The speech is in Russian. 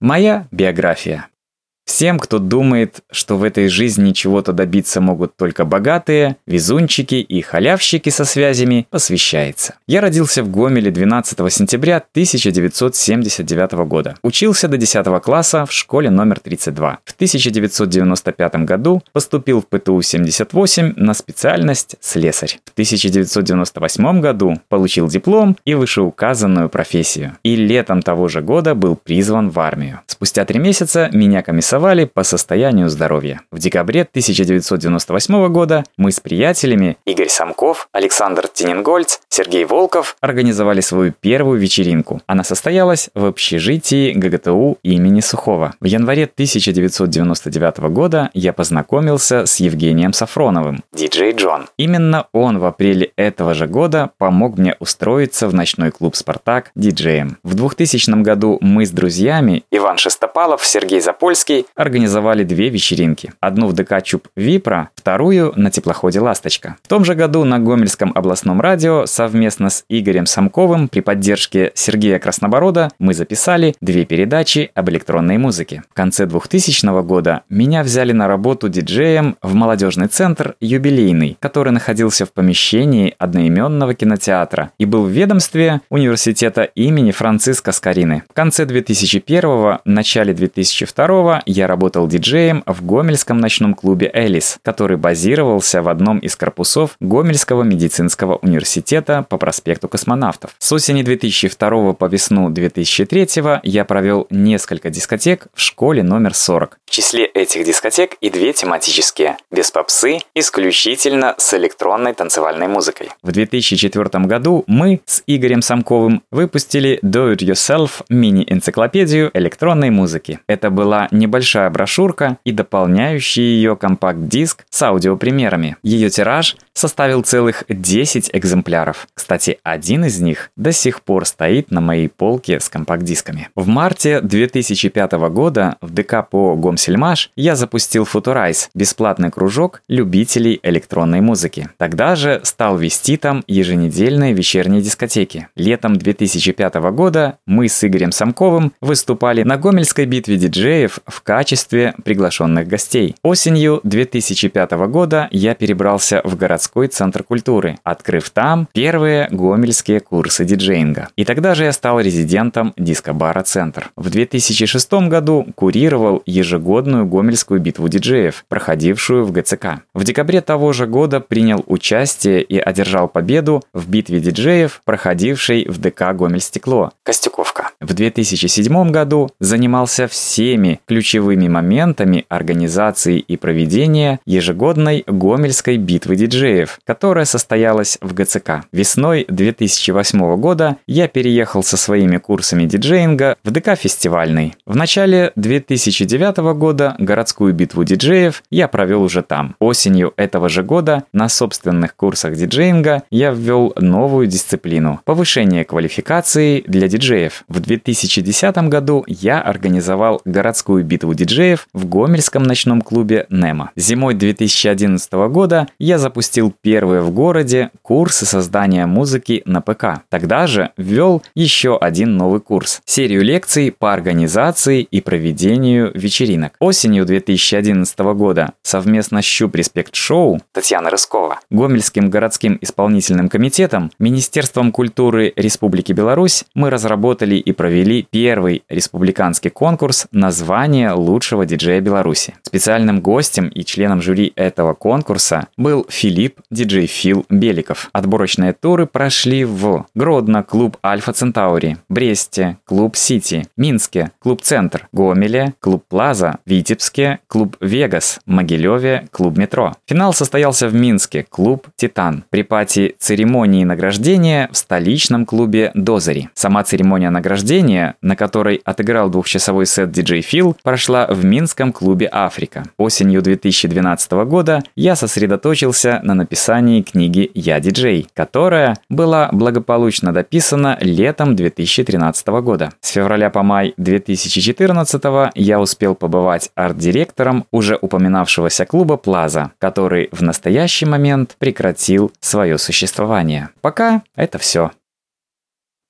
Моя биография. Всем, кто думает, что в этой жизни чего-то добиться могут только богатые, везунчики и халявщики со связями, посвящается. Я родился в Гомеле 12 сентября 1979 года. Учился до 10 класса в школе номер 32. В 1995 году поступил в ПТУ-78 на специальность слесарь. В 1998 году получил диплом и вышеуказанную профессию. И летом того же года был призван в армию. Спустя три месяца меня комиссовали голосовали по состоянию здоровья. В декабре 1998 года мы с приятелями Игорь Самков, Александр Тенингольц, Сергей Волков организовали свою первую вечеринку. Она состоялась в общежитии ГГТУ имени Сухого. В январе 1999 года я познакомился с Евгением Сафроновым, диджей Джон. Именно он в апреле этого же года помог мне устроиться в ночной клуб «Спартак» диджеем. В 2000 году мы с друзьями Иван Шестопалов, Сергей Запольский организовали две вечеринки. Одну в ДК Чуб Випра, вторую на теплоходе «Ласточка». В том же году на Гомельском областном радио совместно с Игорем Самковым при поддержке Сергея Красноборода мы записали две передачи об электронной музыке. В конце 2000 года меня взяли на работу диджеем в молодежный центр «Юбилейный», который находился в помещении одноименного кинотеатра и был в ведомстве университета имени Франциска Скорины. В конце 2001 начале 2002 я работал диджеем в Гомельском ночном клубе «Элис», который базировался в одном из корпусов Гомельского медицинского университета по проспекту космонавтов. С осени 2002 по весну 2003 я провел несколько дискотек в школе номер 40. В числе этих дискотек и две тематические – без попсы, исключительно с электронной танцевальной музыкой. В 2004 году мы с Игорем Самковым выпустили Do It Yourself мини-энциклопедию электронной музыки. Это была небольшая брошюрка и дополняющий ее компакт-диск аудиопримерами. Ее тираж составил целых 10 экземпляров. Кстати, один из них до сих пор стоит на моей полке с компакт-дисками. В марте 2005 года в ДК по Гомсельмаш я запустил Футурайз – бесплатный кружок любителей электронной музыки. Тогда же стал вести там еженедельные вечерние дискотеки. Летом 2005 года мы с Игорем Самковым выступали на Гомельской битве диджеев в качестве приглашенных гостей. Осенью 2005 года я перебрался в городской центр культуры, открыв там первые гомельские курсы диджеинга. И тогда же я стал резидентом дискобара «Центр». В 2006 году курировал ежегодную гомельскую битву диджеев, проходившую в ГЦК. В декабре того же года принял участие и одержал победу в битве диджеев, проходившей в ДК «Гомель Стекло» Костюковка. В 2007 году занимался всеми ключевыми моментами организации и проведения ежегодной Гомельской битвы диджеев, которая состоялась в ГЦК. Весной 2008 года я переехал со своими курсами диджеинга в ДК «Фестивальный». В начале 2009 года городскую битву диджеев я провел уже там. Осенью этого же года на собственных курсах диджеинга я ввел новую дисциплину – повышение квалификации для диджеев. В 2010 году я организовал городскую битву диджеев в Гомельском ночном клубе «Немо». Зимой 2011 года я запустил первые в городе курсы создания музыки на ПК. Тогда же ввел еще один новый курс – серию лекций по организации и проведению вечеринок. Осенью 2011 года совместно с Щуп Респект Шоу Татьяна Рыскова, Гомельским городским исполнительным комитетом, Министерством культуры Республики Беларусь мы разработали и провели первый республиканский конкурс названия лучшего диджея Беларуси. Специальным гостем и членом жюри этого конкурса был Филипп диджей Фил Беликов. Отборочные туры прошли в Гродно, клуб Альфа Центаури, Бресте, клуб Сити, Минске, клуб Центр, Гомеле, клуб Плаза, Витебске, клуб Вегас, Могилеве, клуб Метро. Финал состоялся в Минске, клуб Титан. Pre-party церемонии награждения в столичном клубе Дозери. Сама церемония награждения, на которой отыграл двухчасовой сет диджей Фил, прошла в Минском клубе «Африка». Осенью 2012 года я сосредоточился на написании книги «Я диджей», которая была благополучно дописана летом 2013 года. С февраля по май 2014 я успел побывать арт-директором уже упоминавшегося клуба «Плаза», который в настоящий момент прекратил свое существование. Пока это все.